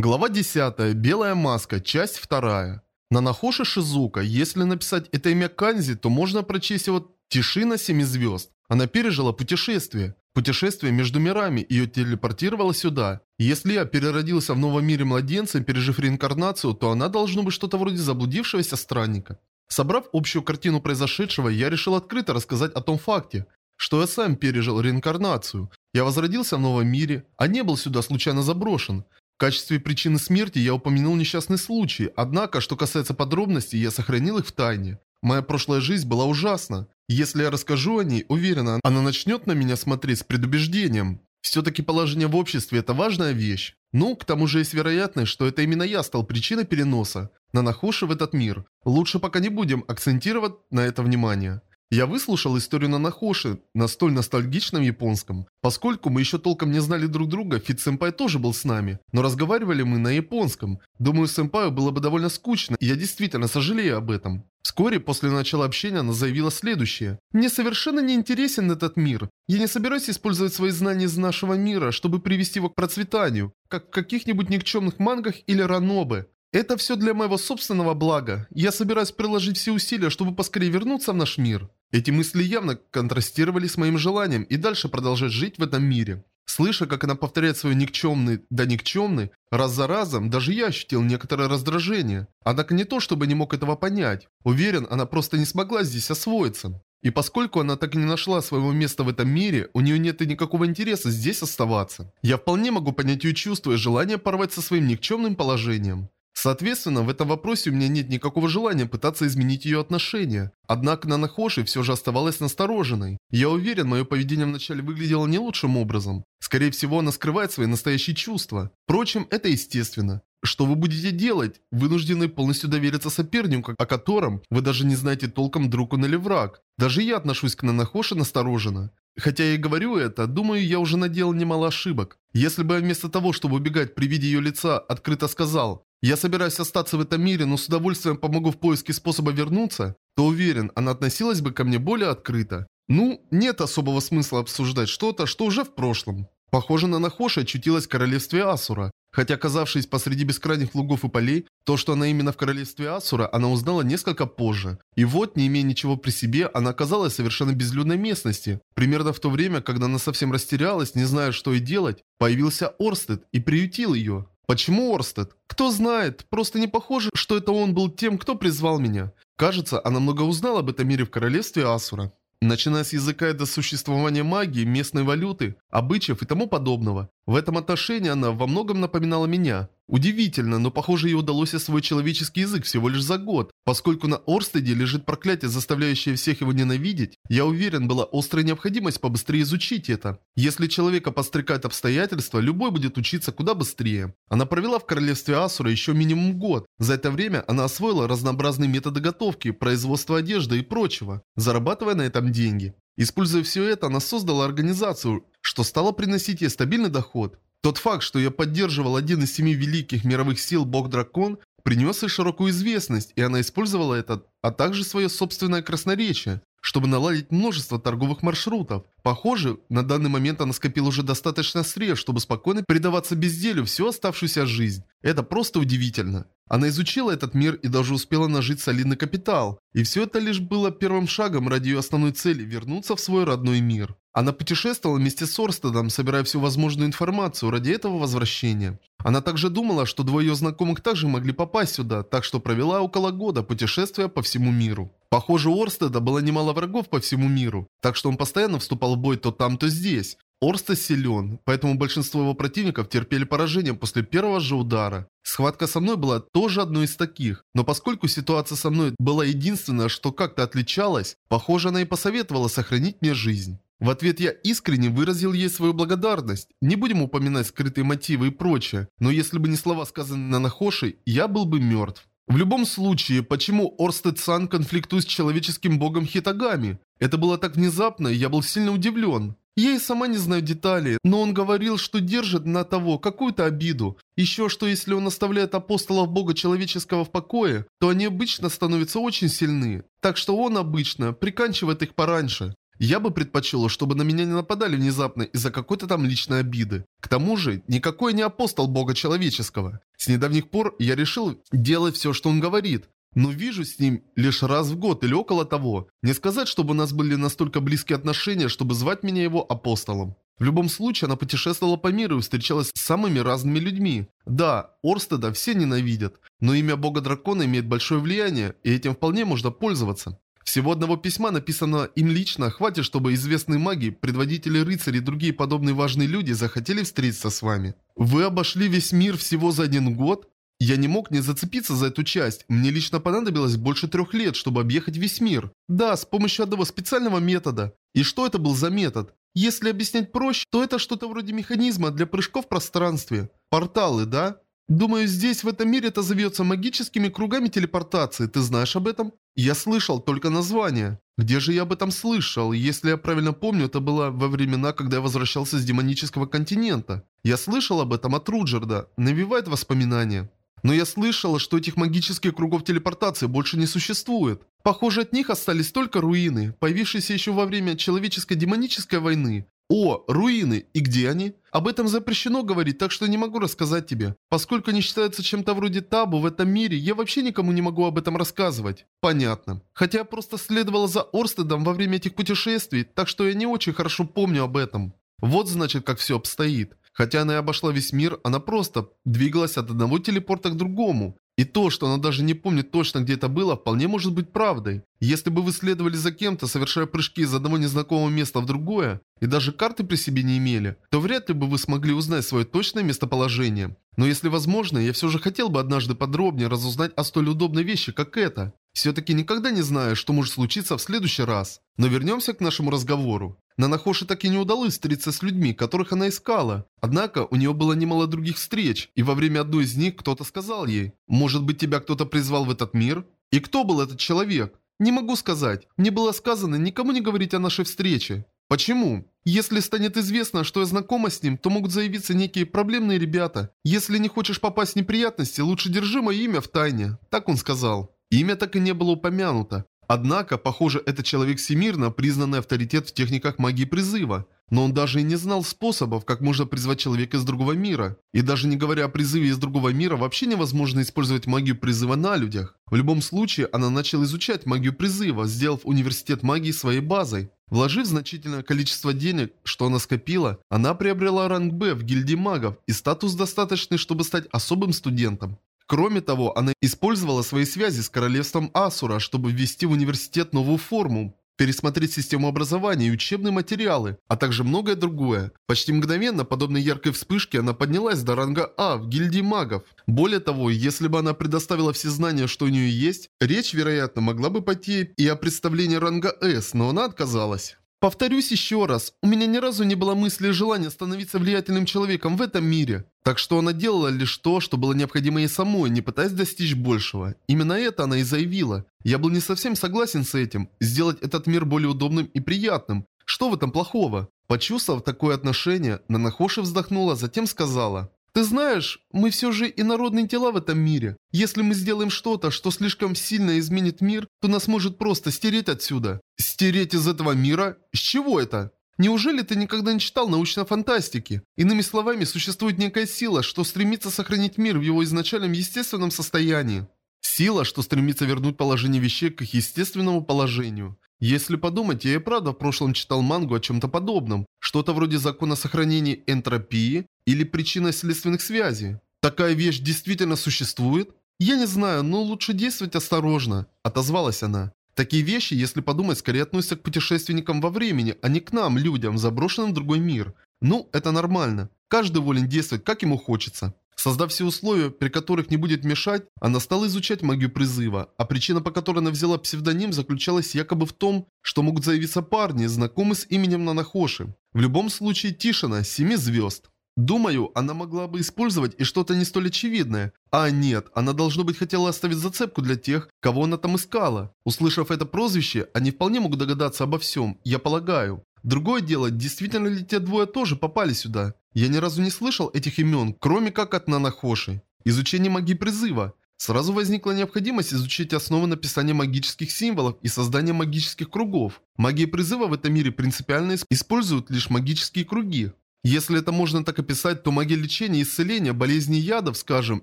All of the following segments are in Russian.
Глава 10. Белая маска. Часть 2. Нанахоши Шизука. Если написать это имя Канзи, то можно прочесть его «Тишина семи звезд». Она пережила путешествие. Путешествие между мирами, ее телепортировало сюда. Если я переродился в новом мире младенцем, пережив реинкарнацию, то она должно быть что-то вроде заблудившегося странника. Собрав общую картину произошедшего, я решил открыто рассказать о том факте, что я сам пережил реинкарнацию. Я возродился в новом мире, а не был сюда случайно заброшен. В качестве причины смерти я упомянул несчастный случай, однако, что касается подробностей, я сохранил их в тайне. Моя прошлая жизнь была ужасна. Если я расскажу о ней, уверена, она начнет на меня смотреть с предубеждением. Все-таки положение в обществе – это важная вещь. Ну, к тому же есть вероятность, что это именно я стал причиной переноса на Нахуши в этот мир. Лучше пока не будем акцентировать на это внимание. Я выслушал историю Нанахоши на столь ностальгичном японском. Поскольку мы еще толком не знали друг друга, Фит Сэмпай тоже был с нами, но разговаривали мы на японском. Думаю, Сэмпаю было бы довольно скучно, и я действительно сожалею об этом. Вскоре после начала общения она заявила следующее. «Мне совершенно не интересен этот мир. Я не собираюсь использовать свои знания из нашего мира, чтобы привести его к процветанию, как в каких-нибудь никчемных мангах или ранобе. Это все для моего собственного блага. Я собираюсь приложить все усилия, чтобы поскорее вернуться в наш мир». Эти мысли явно контрастировали с моим желанием и дальше продолжать жить в этом мире. Слыша, как она повторяет свой никчемный да никчемный, раз за разом, даже я ощутил некоторое раздражение. Однако не то, чтобы не мог этого понять. Уверен, она просто не смогла здесь освоиться. И поскольку она так и не нашла своего места в этом мире, у нее нет и никакого интереса здесь оставаться. Я вполне могу понять ее чувства и желание порвать со своим никчемным положением. Соответственно, в этом вопросе у меня нет никакого желания пытаться изменить ее отношения. Однако Нанахоши все же оставалась настороженной. Я уверен, мое поведение вначале выглядело не лучшим образом. Скорее всего, она скрывает свои настоящие чувства. Впрочем, это естественно. Что вы будете делать? Вынуждены полностью довериться сопернику, о котором вы даже не знаете толком, друг он или враг. Даже я отношусь к Нанахоши настороженно. Хотя я и говорю это, думаю, я уже наделал немало ошибок. Если бы я вместо того, чтобы убегать при виде ее лица, открыто сказал я собираюсь остаться в этом мире, но с удовольствием помогу в поиске способа вернуться, то уверен, она относилась бы ко мне более открыто. Ну, нет особого смысла обсуждать что-то, что уже в прошлом. Похоже, на Нахоши очутилась в королевстве Асура. Хотя, оказавшись посреди бескрайних лугов и полей, то, что она именно в королевстве Асура, она узнала несколько позже. И вот, не имея ничего при себе, она оказалась в совершенно безлюдной местности. Примерно в то время, когда она совсем растерялась, не зная, что и делать, появился Орстед и приютил ее. Почему Орстед? Кто знает, просто не похоже, что это он был тем, кто призвал меня. Кажется, она много узнала об этом мире в королевстве Асура. Начиная с языка и до существования магии, местной валюты, обычаев и тому подобного. В этом отношении она во многом напоминала меня. Удивительно, но похоже ей удалось освоить человеческий язык всего лишь за год. Поскольку на Орстеде лежит проклятие, заставляющее всех его ненавидеть, я уверен, была острая необходимость побыстрее изучить это. Если человека подстрекают обстоятельства, любой будет учиться куда быстрее. Она провела в королевстве Асура еще минимум год. За это время она освоила разнообразные методы готовки, производства одежды и прочего, зарабатывая на этом деньги. Используя все это, она создала организацию, что стало приносить ей стабильный доход. Тот факт, что я поддерживал один из семи великих мировых сил Бог-Дракон, принес ей широкую известность, и она использовала это, а также свое собственное красноречие, чтобы наладить множество торговых маршрутов. Похоже, на данный момент она скопила уже достаточно средств, чтобы спокойно предаваться безделью всю оставшуюся жизнь. Это просто удивительно. Она изучила этот мир и даже успела нажить солидный капитал. И все это лишь было первым шагом ради ее основной цели – вернуться в свой родной мир. Она путешествовала вместе с Орстедом, собирая всю возможную информацию ради этого возвращения. Она также думала, что двое ее знакомых также могли попасть сюда, так что провела около года путешествия по всему миру. Похоже, у Орстеда было немало врагов по всему миру, так что он постоянно вступал в бой то там, то здесь. Орстед силен, поэтому большинство его противников терпели поражение после первого же удара. Схватка со мной была тоже одной из таких, но поскольку ситуация со мной была единственная, что как-то отличалась, похоже, она и посоветовала сохранить мне жизнь. В ответ я искренне выразил ей свою благодарность. Не будем упоминать скрытые мотивы и прочее, но если бы не слова, сказанные на Нахоши, я был бы мертв. В любом случае, почему Орстед-сан конфликтует с человеческим богом Хитагами? Это было так внезапно, я был сильно удивлен. Я и сама не знаю деталей, но он говорил, что держит на того какую-то обиду. Еще что если он оставляет апостолов бога человеческого в покое, то они обычно становятся очень сильны. Так что он обычно приканчивает их пораньше. Я бы предпочел, чтобы на меня не нападали внезапно из-за какой-то там личной обиды. К тому же, никакой не апостол Бога Человеческого. С недавних пор я решил делать все, что он говорит. Но вижу с ним лишь раз в год или около того. Не сказать, чтобы у нас были настолько близкие отношения, чтобы звать меня его апостолом. В любом случае, она путешествовала по миру и встречалась с самыми разными людьми. Да, Орстеда все ненавидят, но имя бога-дракона имеет большое влияние, и этим вполне можно пользоваться. Всего одного письма, написанного им лично, хватит, чтобы известные маги, предводители рыцарей и другие подобные важные люди захотели встретиться с вами. Вы обошли весь мир всего за один год? Я не мог не зацепиться за эту часть. Мне лично понадобилось больше трех лет, чтобы объехать весь мир. Да, с помощью одного специального метода. И что это был за метод? Если объяснять проще, то это что-то вроде механизма для прыжков в пространстве. Порталы, да? Думаю, здесь, в этом мире, это зовется магическими кругами телепортации. Ты знаешь об этом? Я слышал только название. Где же я об этом слышал? Если я правильно помню, это было во времена, когда я возвращался с демонического континента. Я слышал об этом от Руджерда. Навевает воспоминания. Но я слышала, что этих магических кругов телепортации больше не существует. Похоже, от них остались только руины, появившиеся еще во время человеческой демонической войны. О, руины! И где они? Об этом запрещено говорить, так что не могу рассказать тебе. Поскольку они считаются чем-то вроде табу в этом мире, я вообще никому не могу об этом рассказывать. Понятно. Хотя я просто следовала за Орстедом во время этих путешествий, так что я не очень хорошо помню об этом. Вот значит, как все обстоит. Хотя она и обошла весь мир, она просто двигалась от одного телепорта к другому. И то, что она даже не помнит точно, где это было, вполне может быть правдой. Если бы вы следовали за кем-то, совершая прыжки из одного незнакомого места в другое, и даже карты при себе не имели, то вряд ли бы вы смогли узнать свое точное местоположение. Но если возможно, я все же хотел бы однажды подробнее разузнать о столь удобной вещи, как это. Все-таки никогда не знаю, что может случиться в следующий раз. Но вернемся к нашему разговору. Нанахоши так и не удалось встретиться с людьми, которых она искала. Однако у нее было немало других встреч, и во время одной из них кто-то сказал ей, «Может быть тебя кто-то призвал в этот мир?» И кто был этот человек? Не могу сказать. Мне было сказано никому не говорить о нашей встрече. Почему? Если станет известно, что я знакома с ним, то могут заявиться некие проблемные ребята. Если не хочешь попасть в неприятности, лучше держи мое имя в тайне. Так он сказал. Имя так и не было упомянуто. Однако, похоже, этот человек всемирно признанный авторитет в техниках магии призыва. Но он даже и не знал способов, как можно призвать человека из другого мира. И даже не говоря о призыве из другого мира, вообще невозможно использовать магию призыва на людях. В любом случае, она начала изучать магию призыва, сделав университет магии своей базой. Вложив значительное количество денег, что она скопила, она приобрела ранг Б в гильдии магов и статус достаточный, чтобы стать особым студентом. Кроме того, она использовала свои связи с королевством Асура, чтобы ввести в университет новую форму, пересмотреть систему образования и учебные материалы, а также многое другое. Почти мгновенно, подобно яркой вспышке, она поднялась до ранга А в гильдии магов. Более того, если бы она предоставила все знания, что у нее есть, речь, вероятно, могла бы пойти и о представлении ранга С, но она отказалась. Повторюсь еще раз, у меня ни разу не было мысли и желания становиться влиятельным человеком в этом мире. Так что она делала лишь то, что было необходимо ей самой, не пытаясь достичь большего. Именно это она и заявила. Я был не совсем согласен с этим. Сделать этот мир более удобным и приятным. Что в этом плохого? Почувствовав такое отношение, Нанахоши вздохнула, затем сказала. Ты знаешь, мы все же инородные тела в этом мире. Если мы сделаем что-то, что слишком сильно изменит мир, то нас может просто стереть отсюда. Стереть из этого мира? С чего это? Неужели ты никогда не читал научной фантастики? Иными словами, существует некая сила, что стремится сохранить мир в его изначальном естественном состоянии. Сила, что стремится вернуть положение вещей к их естественному положению. Если подумать, я и правда в прошлом читал мангу о чем-то подобном. Что-то вроде закона сохранения энтропии или причина следственных связей. Такая вещь действительно существует? Я не знаю, но лучше действовать осторожно, отозвалась она. Такие вещи, если подумать, скорее относятся к путешественникам во времени, а не к нам, людям, заброшенным в другой мир. Ну, это нормально. Каждый волен действовать, как ему хочется. Создав все условия, при которых не будет мешать, она стала изучать магию призыва, а причина, по которой она взяла псевдоним, заключалась якобы в том, что могут заявиться парни, знакомые с именем Нанахоши. В любом случае Тишина, 7 звезд. Думаю, она могла бы использовать и что-то не столь очевидное. А нет, она должно быть хотела оставить зацепку для тех, кого она там искала. Услышав это прозвище, они вполне могут догадаться обо всем, я полагаю. Другое дело, действительно ли те двое тоже попали сюда? Я ни разу не слышал этих имен, кроме как от Нанахоши. Изучение магии призыва. Сразу возникла необходимость изучить основы написания магических символов и создания магических кругов. Магия призыва в этом мире принципиально используют лишь магические круги. Если это можно так описать, то магия лечения и исцеления болезней ядов, скажем,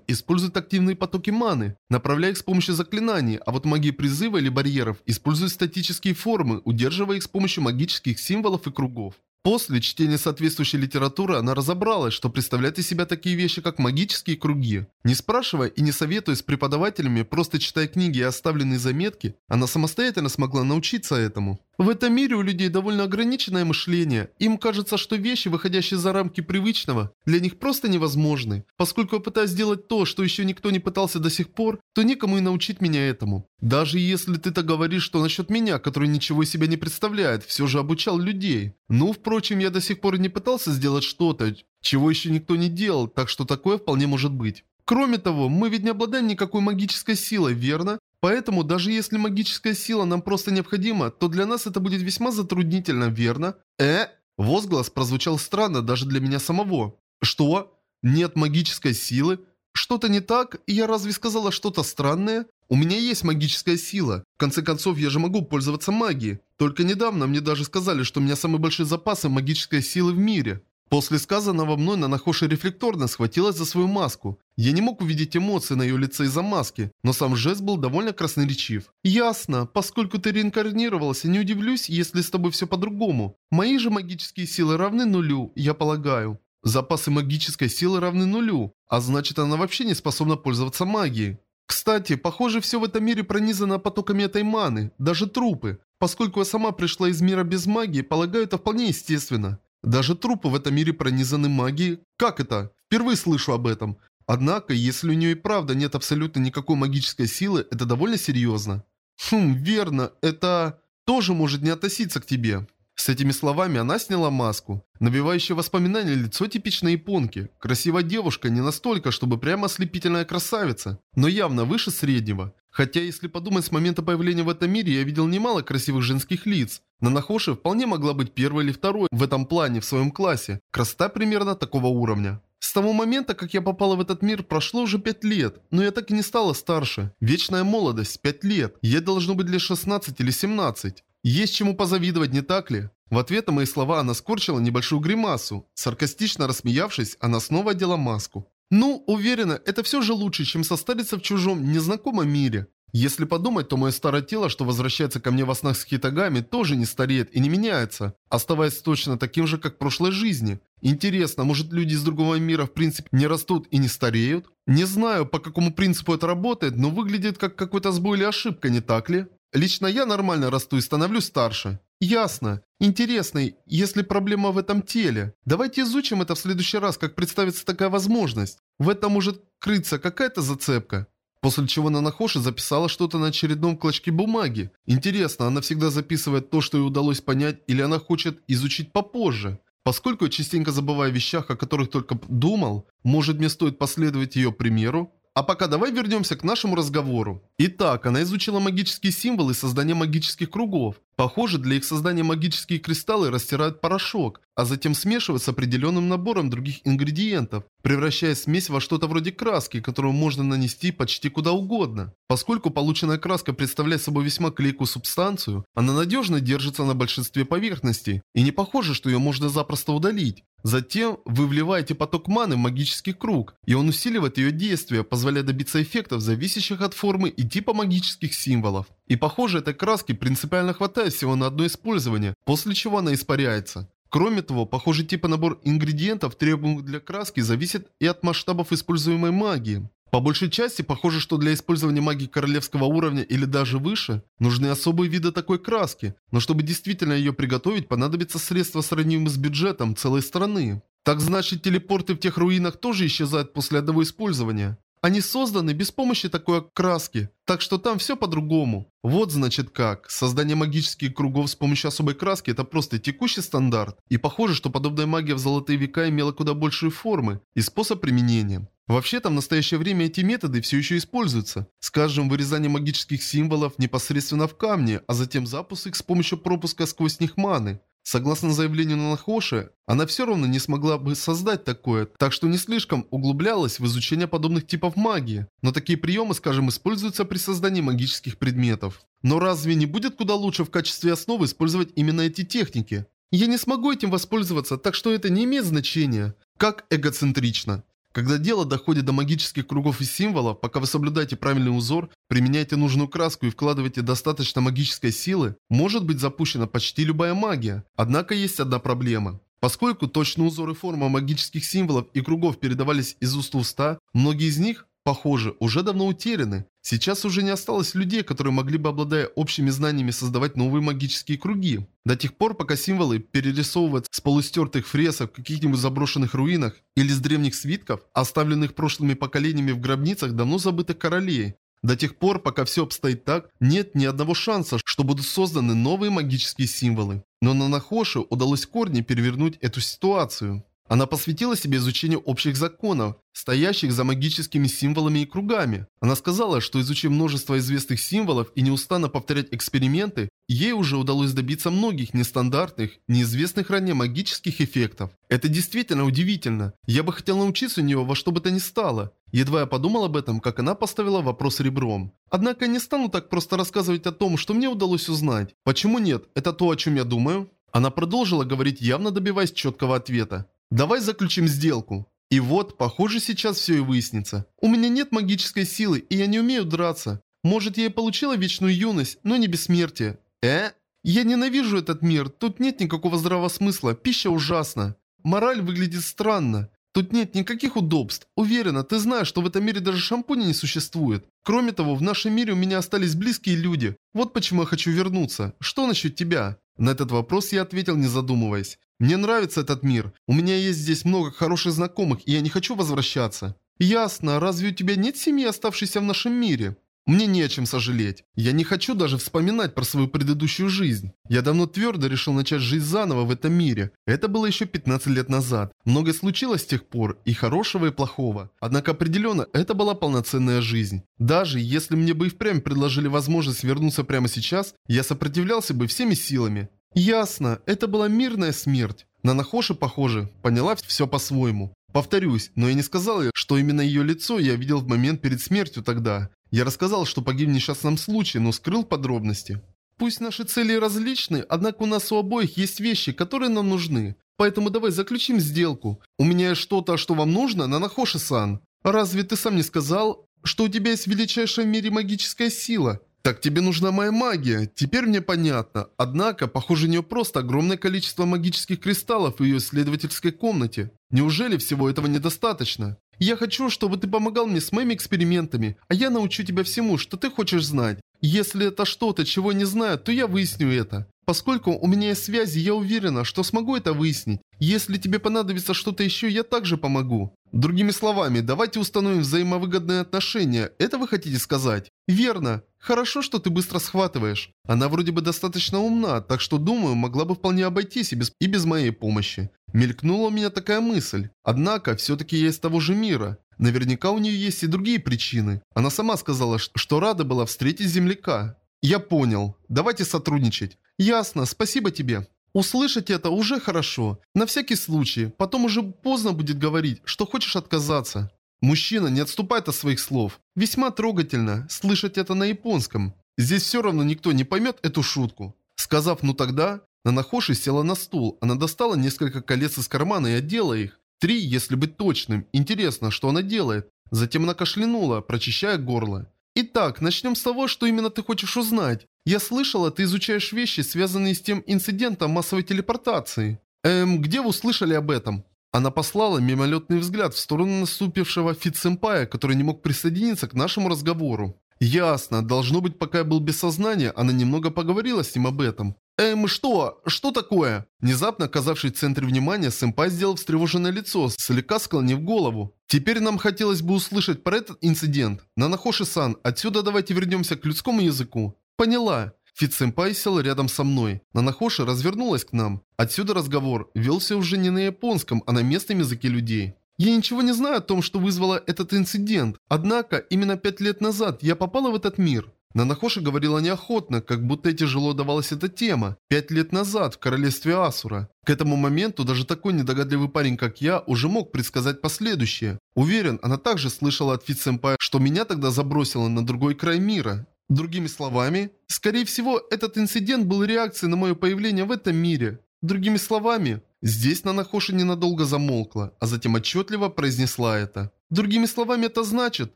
использует активные потоки маны, направляя их с помощью заклинаний, а вот магия призыва или барьеров использует статические формы, удерживая их с помощью магических символов и кругов. После чтения соответствующей литературы она разобралась, что представляют из себя такие вещи, как магические круги. Не спрашивая и не советуя с преподавателями, просто читая книги и оставленные заметки, она самостоятельно смогла научиться этому. В этом мире у людей довольно ограниченное мышление. Им кажется, что вещи, выходящие за рамки привычного, для них просто невозможны. Поскольку я пытаюсь сделать то, что еще никто не пытался до сих пор, то никому и научить меня этому. Даже если ты так говоришь, что насчет меня, который ничего из себя не представляет, все же обучал людей. Ну, впрочем, я до сих пор не пытался сделать что-то, чего еще никто не делал, так что такое вполне может быть. Кроме того, мы ведь не обладаем никакой магической силой, верно? Поэтому, даже если магическая сила нам просто необходима, то для нас это будет весьма затруднительно, верно? Э? Возглас прозвучал странно даже для меня самого. Что? Нет магической силы? Что-то не так? Я разве сказала что-то странное? У меня есть магическая сила. В конце концов, я же могу пользоваться магией. Только недавно мне даже сказали, что у меня самые большие запасы магической силы в мире. После сказанного мной Нанахоши рефлекторно схватилась за свою маску. Я не мог увидеть эмоции на ее лице из-за маски, но сам жест был довольно красноречив. «Ясно. Поскольку ты реинкарнировался, не удивлюсь, если с тобой все по-другому. Мои же магические силы равны нулю, я полагаю». Запасы магической силы равны нулю, а значит она вообще не способна пользоваться магией. Кстати, похоже, все в этом мире пронизано потоками этой маны, даже трупы. Поскольку я сама пришла из мира без магии, полагаю, это вполне естественно. Даже трупы в этом мире пронизаны магией. Как это? Впервые слышу об этом. Однако, если у нее и правда нет абсолютно никакой магической силы, это довольно серьезно. Хм, верно, это тоже может не относиться к тебе. С этими словами она сняла маску. Набивающее воспоминания лицо типичной японки. Красивая девушка не настолько, чтобы прямо ослепительная красавица, но явно выше среднего. Хотя, если подумать, с момента появления в этом мире я видел немало красивых женских лиц. Нанахоши вполне могла быть первой или второй в этом плане в своем классе. Красота примерно такого уровня. С того момента, как я попала в этот мир, прошло уже 5 лет, но я так и не стала старше. Вечная молодость, 5 лет. Ей должно быть лет 16 или 17. Есть чему позавидовать, не так ли? В ответ на мои слова она скорчила небольшую гримасу. Саркастично рассмеявшись, она снова одела маску. Ну, уверена, это все же лучше, чем состариться в чужом, незнакомом мире. Если подумать, то мое старое тело, что возвращается ко мне во снах с Хитагами, тоже не стареет и не меняется, оставаясь точно таким же, как в прошлой жизни. Интересно, может люди из другого мира в принципе не растут и не стареют? Не знаю, по какому принципу это работает, но выглядит как какой-то сбой или ошибка, не так ли? Лично я нормально расту и становлюсь старше. Ясно. Интересно, если проблема в этом теле. Давайте изучим это в следующий раз, как представится такая возможность. В этом может крыться какая-то зацепка. После чего Нанахоши записала что-то на очередном клочке бумаги. Интересно, она всегда записывает то, что ей удалось понять, или она хочет изучить попозже? Поскольку частенько забываю о вещах, о которых только думал, может мне стоит последовать ее примеру? А пока давай вернемся к нашему разговору. Итак, она изучила магические символы и создание магических кругов. Похоже, для их создания магические кристаллы растирают порошок, а затем смешивают с определенным набором других ингредиентов, превращая смесь во что-то вроде краски, которую можно нанести почти куда угодно. Поскольку полученная краска представляет собой весьма клейкую субстанцию, она надежно держится на большинстве поверхностей, и не похоже, что ее можно запросто удалить. Затем вы вливаете поток маны в магический круг, и он усиливает ее действие, позволяя добиться эффектов, зависящих от формы и типа магических символов. И похоже, этой краски принципиально хватает всего на одно использование, после чего она испаряется. Кроме того, похоже, типа набор ингредиентов, требуемых для краски, зависит и от масштабов используемой магии. По большей части, похоже, что для использования магии королевского уровня или даже выше, нужны особые виды такой краски, но чтобы действительно ее приготовить, понадобится средства сравнимые с бюджетом целой страны. Так значит, телепорты в тех руинах тоже исчезают после одного использования. Они созданы без помощи такой краски, так что там все по-другому. Вот значит как. Создание магических кругов с помощью особой краски это просто текущий стандарт. И похоже, что подобная магия в золотые века имела куда большие формы и способ применения. Вообще-то в настоящее время эти методы все еще используются. Скажем, вырезание магических символов непосредственно в камне, а затем запуск их с помощью пропуска сквозь них маны. Согласно заявлению Нанахоши, она все равно не смогла бы создать такое, так что не слишком углублялась в изучение подобных типов магии. Но такие приемы, скажем, используются при создании магических предметов. Но разве не будет куда лучше в качестве основы использовать именно эти техники? Я не смогу этим воспользоваться, так что это не имеет значения. Как эгоцентрично. Когда дело доходит до магических кругов и символов, пока вы соблюдаете правильный узор, применяете нужную краску и вкладываете достаточно магической силы, может быть запущена почти любая магия. Однако есть одна проблема. Поскольку точный узор и форма магических символов и кругов передавались из уст в уста, многие из них похоже, уже давно утеряны. Сейчас уже не осталось людей, которые могли бы, обладая общими знаниями, создавать новые магические круги. До тех пор, пока символы перерисовывают с полустертых фресок в каких-нибудь заброшенных руинах или с древних свитков, оставленных прошлыми поколениями в гробницах давно забытых королей. До тех пор, пока все обстоит так, нет ни одного шанса, что будут созданы новые магические символы. Но на Нахоши удалось корни перевернуть эту ситуацию. Она посвятила себе изучению общих законов, стоящих за магическими символами и кругами. Она сказала, что изучив множество известных символов и неустанно повторять эксперименты, ей уже удалось добиться многих нестандартных, неизвестных ранее магических эффектов. Это действительно удивительно. Я бы хотел научиться у нее во что бы то ни стало. Едва я подумал об этом, как она поставила вопрос ребром. Однако я не стану так просто рассказывать о том, что мне удалось узнать. Почему нет? Это то, о чем я думаю? Она продолжила говорить, явно добиваясь четкого ответа. Давай заключим сделку. И вот, похоже, сейчас все и выяснится. У меня нет магической силы, и я не умею драться. Может, я и получила вечную юность, но не бессмертие. Э? Я ненавижу этот мир, тут нет никакого здравого смысла, пища ужасна. Мораль выглядит странно. Тут нет никаких удобств. Уверена, ты знаешь, что в этом мире даже шампуня не существует. Кроме того, в нашем мире у меня остались близкие люди. Вот почему я хочу вернуться. Что насчет тебя? На этот вопрос я ответил, не задумываясь. Мне нравится этот мир. У меня есть здесь много хороших знакомых, и я не хочу возвращаться. Ясно. Разве у тебя нет семьи, оставшейся в нашем мире? Мне не о чем сожалеть. Я не хочу даже вспоминать про свою предыдущую жизнь. Я давно твердо решил начать жизнь заново в этом мире. Это было еще 15 лет назад. Многое случилось с тех пор, и хорошего, и плохого. Однако определенно, это была полноценная жизнь. Даже если мне бы и впрямь предложили возможность вернуться прямо сейчас, я сопротивлялся бы всеми силами. Ясно, это была мирная смерть. На Нахоши, похоже, поняла все по-своему. Повторюсь, но я не сказал что именно ее лицо я видел в момент перед смертью тогда. Я рассказал, что погиб в несчастном случае, но скрыл подробности. Пусть наши цели различны, однако у нас у обоих есть вещи, которые нам нужны. Поэтому давай заключим сделку. У меня есть что-то, что вам нужно, Нанахоши-сан. Разве ты сам не сказал, что у тебя есть величайшая в мире магическая сила? Так тебе нужна моя магия, теперь мне понятно. Однако, похоже, у нее просто огромное количество магических кристаллов в ее исследовательской комнате. Неужели всего этого недостаточно? Я хочу, чтобы ты помогал мне с моими экспериментами, а я научу тебя всему, что ты хочешь знать. Если это что-то, чего не знаю, то я выясню это. Поскольку у меня есть связи, я уверена, что смогу это выяснить. Если тебе понадобится что-то еще, я также помогу. Другими словами, давайте установим взаимовыгодные отношения. Это вы хотите сказать? Верно. Хорошо, что ты быстро схватываешь. Она вроде бы достаточно умна, так что, думаю, могла бы вполне обойтись и без, и без моей помощи. Мелькнула у меня такая мысль. Однако, все-таки я из того же мира. Наверняка у нее есть и другие причины. Она сама сказала, что рада была встретить земляка. Я понял. Давайте сотрудничать. Ясно, спасибо тебе. Услышать это уже хорошо. На всякий случай. Потом уже поздно будет говорить, что хочешь отказаться. Мужчина не отступает от своих слов. Весьма трогательно слышать это на японском. Здесь все равно никто не поймет эту шутку. Сказав «ну тогда», Нанахоши села на стул. Она достала несколько колец из кармана и одела их. Три, если быть точным. Интересно, что она делает. Затем она кашлянула, прочищая горло. Итак, начнем с того, что именно ты хочешь узнать. Я слышала, ты изучаешь вещи, связанные с тем инцидентом массовой телепортации. Эм, где вы услышали об этом? Она послала мимолетный взгляд в сторону наступившего Фит-сэмпая, который не мог присоединиться к нашему разговору. Ясно, должно быть, пока я был без сознания, она немного поговорила с ним об этом. «Эм, что? Что такое?» Внезапно оказавшись в центре внимания, сэмпай сделал встревоженное лицо, слегка склонив голову. «Теперь нам хотелось бы услышать про этот инцидент. Нанахоши-сан, отсюда давайте вернемся к людскому языку». «Поняла». Фит-сэмпай сел рядом со мной. Нанахоши развернулась к нам. Отсюда разговор велся уже не на японском, а на местном языке людей. Я ничего не знаю о том, что вызвало этот инцидент. Однако, именно пять лет назад я попала в этот мир. Нанахоши говорила неохотно, как будто ей тяжело давалась эта тема. Пять лет назад, в королевстве Асура. К этому моменту даже такой недогадливый парень, как я, уже мог предсказать последующее. Уверен, она также слышала от Фит-сэмпая, что меня тогда забросило на другой край мира. Другими словами, скорее всего, этот инцидент был реакцией на мое появление в этом мире. Другими словами, здесь Нанахоши ненадолго замолкла, а затем отчетливо произнесла это. Другими словами, это значит,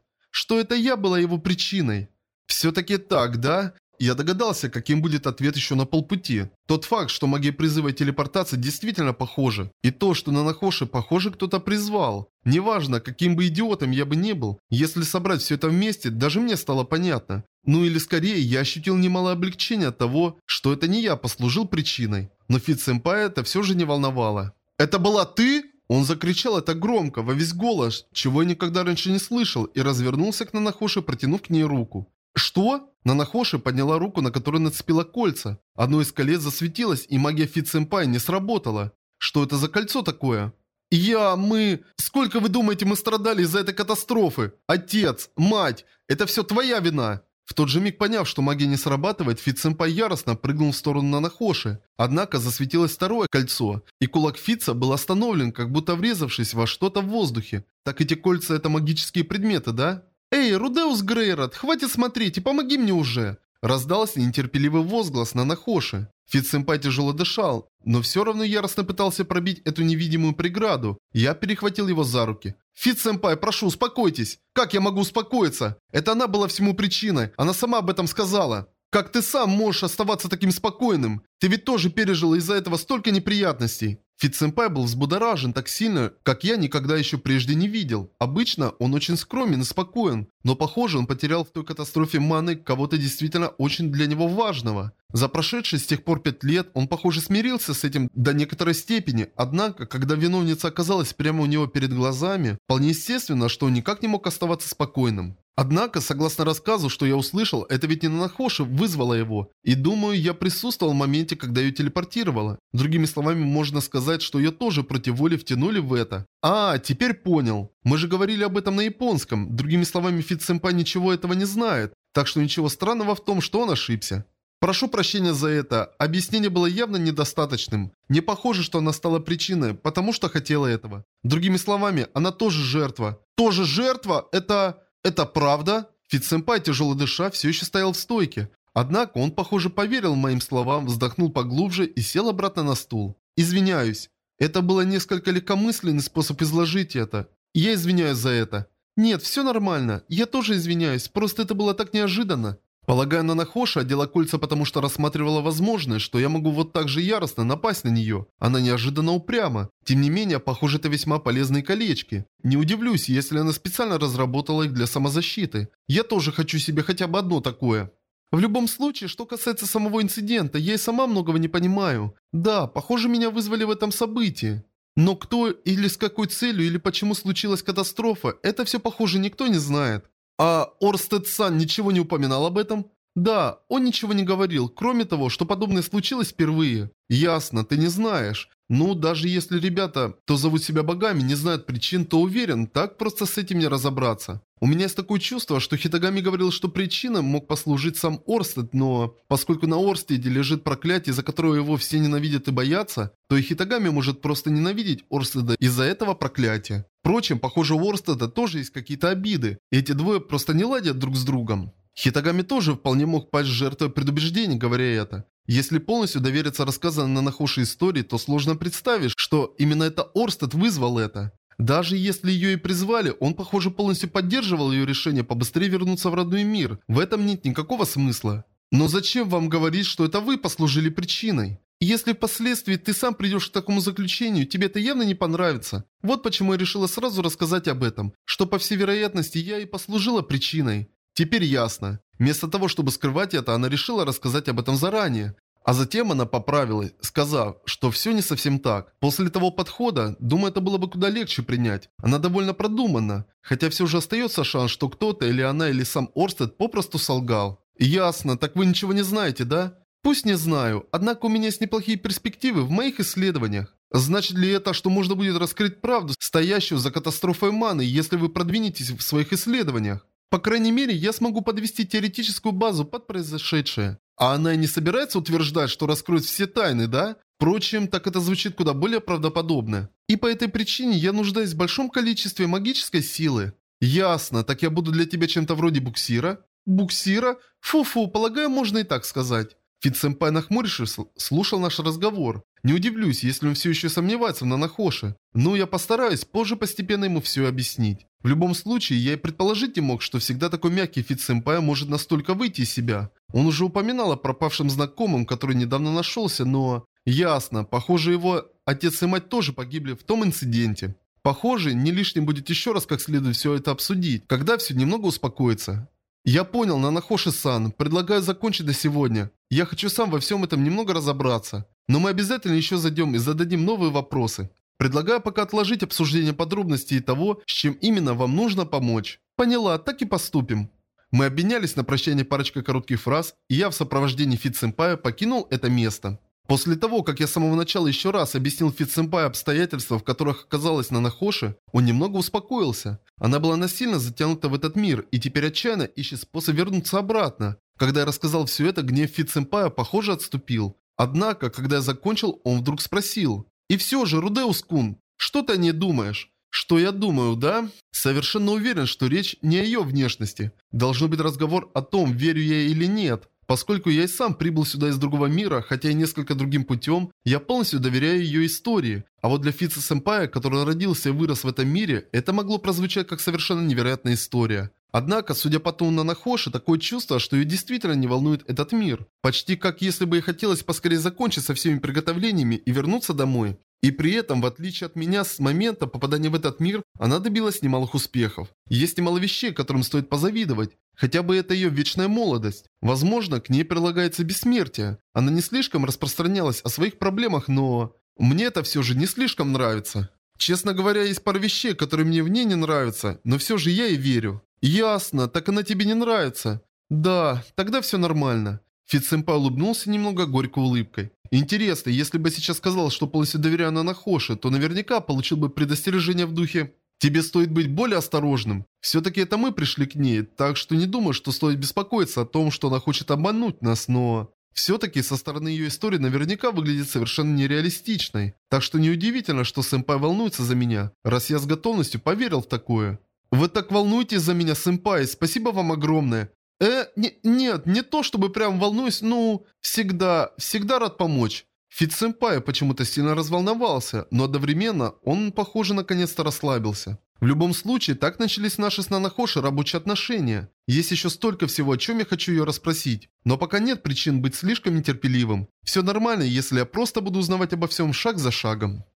что это я была его причиной. Все-таки так, да? Я догадался, каким будет ответ еще на полпути. Тот факт, что магия призыва и телепортации действительно похожи. И то, что на Нахоши, похоже, кто-то призвал. Неважно, каким бы идиотом я бы не был, если собрать все это вместе, даже мне стало понятно. Ну или скорее, я ощутил немало облегчения от того, что это не я послужил причиной. Но Фит-сэмпай это все же не волновало. «Это была ты?» Он закричал это громко, во весь голос, чего я никогда раньше не слышал, и развернулся к Нанахоши, протянув к ней руку. «Что?» Нанахоши подняла руку, на которую нацепила кольца. Одно из колец засветилось, и магия Фитц-сэмпай не сработала. Что это за кольцо такое? «Я, мы... Сколько вы думаете, мы страдали из-за этой катастрофы? Отец, мать, это все твоя вина!» В тот же миг поняв, что магия не срабатывает, Фитц-сэмпай яростно прыгнул в сторону Нанахоши. Однако засветилось второе кольцо, и кулак Фитца был остановлен, как будто врезавшись во что-то в воздухе. Так эти кольца это магические предметы, да? «Эй, Рудеус Грейрот, хватит смотреть и помоги мне уже!» Раздался нетерпеливый возглас Нанахоши. Фитц-сэмпай тяжело дышал, но все равно яростно пытался пробить эту невидимую преграду. Я перехватил его за руки. «Фитц-сэмпай, прошу, успокойтесь! Как я могу успокоиться? Это она была всему причиной, она сама об этом сказала!» «Как ты сам можешь оставаться таким спокойным? Ты ведь тоже пережил из-за этого столько неприятностей!» Фитц-сэмпай был взбудоражен так сильно, как я никогда еще прежде не видел. Обычно он очень скромен и спокоен, но похоже он потерял в той катастрофе маны кого-то действительно очень для него важного. За прошедшие с тех пор пять лет он, похоже, смирился с этим до некоторой степени, однако, когда виновница оказалась прямо у него перед глазами, вполне естественно, что он никак не мог оставаться спокойным. Однако, согласно рассказу, что я услышал, это ведь не Нанахоши вызвала его. И думаю, я присутствовал в моменте, когда ее телепортировала. Другими словами, можно сказать, что ее тоже против воли втянули в это. А, теперь понял. Мы же говорили об этом на японском. Другими словами, Фитц-сэмпай ничего этого не знает. Так что ничего странного в том, что он ошибся. Прошу прощения за это. Объяснение было явно недостаточным. Не похоже, что она стала причиной, потому что хотела этого. Другими словами, она тоже жертва. Тоже жертва? Это... «Это правда?» Фитц-сэмпай, тяжело дыша, все еще стоял в стойке. Однако он, похоже, поверил моим словам, вздохнул поглубже и сел обратно на стул. «Извиняюсь. Это было несколько легкомысленный способ изложить это. Я извиняюсь за это. Нет, все нормально. Я тоже извиняюсь, просто это было так неожиданно. Полагаю, она Нахоша одела кольца, потому что рассматривала возможность, что я могу вот так же яростно напасть на нее. Она неожиданно упряма. Тем не менее, похоже, это весьма полезные колечки. Не удивлюсь, если она специально разработала их для самозащиты. Я тоже хочу себе хотя бы одно такое. В любом случае, что касается самого инцидента, я и сама многого не понимаю. Да, похоже, меня вызвали в этом событии. Но кто или с какой целью или почему случилась катастрофа, это все похоже никто не знает. А Орстед-сан ничего не упоминал об этом? Да, он ничего не говорил, кроме того, что подобное случилось впервые. Ясно, ты не знаешь. Ну, даже если ребята, кто зовут себя богами, не знают причин, то уверен, так просто с этим не разобраться. У меня есть такое чувство, что Хитагами говорил, что причиной мог послужить сам Орстед, но поскольку на Орстеде лежит проклятие, за которое его все ненавидят и боятся, то и Хитагами может просто ненавидеть Орстеда из-за этого проклятия. Впрочем, похоже у Орстеда тоже есть какие-то обиды, и эти двое просто не ладят друг с другом. Хитагами тоже вполне мог пасть жертвой предубеждений, говоря это. Если полностью довериться рассказанной на Нахоши истории, то сложно представить, что именно это Орстед вызвал это. Даже если ее и призвали, он, похоже, полностью поддерживал ее решение побыстрее вернуться в родной мир. В этом нет никакого смысла. Но зачем вам говорить, что это вы послужили причиной? Если впоследствии ты сам придешь к такому заключению, тебе это явно не понравится. Вот почему я решила сразу рассказать об этом, что по всей вероятности я и послужила причиной. Теперь ясно. Вместо того, чтобы скрывать это, она решила рассказать об этом заранее. А затем она поправилась, сказав, что все не совсем так. После того подхода, думаю, это было бы куда легче принять. Она довольно продумана. Хотя все же остается шанс, что кто-то, или она, или сам Орстед попросту солгал. Ясно, так вы ничего не знаете, да? Пусть не знаю, однако у меня есть неплохие перспективы в моих исследованиях. Значит ли это, что можно будет раскрыть правду, стоящую за катастрофой маны, если вы продвинетесь в своих исследованиях? По крайней мере, я смогу подвести теоретическую базу под произошедшее. А она и не собирается утверждать, что раскроет все тайны, да? Впрочем, так это звучит куда более правдоподобно. И по этой причине я нуждаюсь в большом количестве магической силы. Ясно, так я буду для тебя чем-то вроде буксира? Буксира? Фу-фу, полагаю, можно и так сказать. Фит-сэмпай нахмурившись, слушал наш разговор. Не удивлюсь, если он все еще сомневается в Нанахоше. Но я постараюсь позже постепенно ему все объяснить. В любом случае, я и предположить не мог, что всегда такой мягкий Фит-сэмпай может настолько выйти из себя. Он уже упоминал о пропавшем знакомом, который недавно нашелся, но... Ясно, похоже его отец и мать тоже погибли в том инциденте. Похоже, не лишним будет еще раз как следует все это обсудить, когда все немного успокоится. «Я понял, Нанахоши-сан. Предлагаю закончить на сегодня. Я хочу сам во всем этом немного разобраться. Но мы обязательно еще зайдем и зададим новые вопросы. Предлагаю пока отложить обсуждение подробностей и того, с чем именно вам нужно помочь. Поняла, так и поступим». Мы обменялись на прощание парочкой коротких фраз, и я в сопровождении Фит-сэмпая покинул это место. После того, как я с самого начала еще раз объяснил Фитсэмпай обстоятельства, в которых оказалась Нанахоши, он немного успокоился. Она была насильно затянута в этот мир и теперь отчаянно ищет способ вернуться обратно. Когда я рассказал все это, гнев Фитсэмпая, похоже, отступил. Однако, когда я закончил, он вдруг спросил. «И все же, Рудеус-кун, что ты о ней думаешь?» Что я думаю, да? Совершенно уверен, что речь не о ее внешности. Должно быть разговор о том, верю я или нет. Поскольку я и сам прибыл сюда из другого мира, хотя и несколько другим путем, я полностью доверяю ее истории. А вот для Фица Сэмпая, который родился и вырос в этом мире, это могло прозвучать как совершенно невероятная история. Однако, судя по тону Нанахоши, такое чувство, что ее действительно не волнует этот мир. Почти как если бы ей хотелось поскорее закончить со всеми приготовлениями и вернуться домой. И при этом, в отличие от меня, с момента попадания в этот мир, она добилась немалых успехов. Есть немало вещей, которым стоит позавидовать. Хотя бы это ее вечная молодость. Возможно, к ней прилагается бессмертие. Она не слишком распространялась о своих проблемах, но... Мне это все же не слишком нравится. Честно говоря, есть пара вещей, которые мне в ней не нравятся, но все же я ей верю. Ясно, так она тебе не нравится. Да, тогда все нормально. Фитсэмпай улыбнулся немного горькой улыбкой. Интересно, если бы сейчас сказал, что полностью доверяю Нанахоши, то наверняка получил бы предостережение в духе Тебе стоит быть более осторожным. Все-таки это мы пришли к ней, так что не думаю, что стоит беспокоиться о том, что она хочет обмануть нас, но... Все-таки со стороны ее истории наверняка выглядит совершенно нереалистичной. Так что неудивительно, что сэмпай волнуется за меня, раз я с готовностью поверил в такое. Вы так волнуетесь за меня, сэмпай, спасибо вам огромное. Э, не, нет, не то чтобы прям волнуюсь, ну, всегда, всегда рад помочь. Фит-сэмпай почему-то сильно разволновался, но одновременно он, похоже, наконец-то расслабился. В любом случае, так начались наши с Нанахоши рабочие отношения. Есть еще столько всего, о чем я хочу ее расспросить. Но пока нет причин быть слишком нетерпеливым. Все нормально, если я просто буду узнавать обо всем шаг за шагом.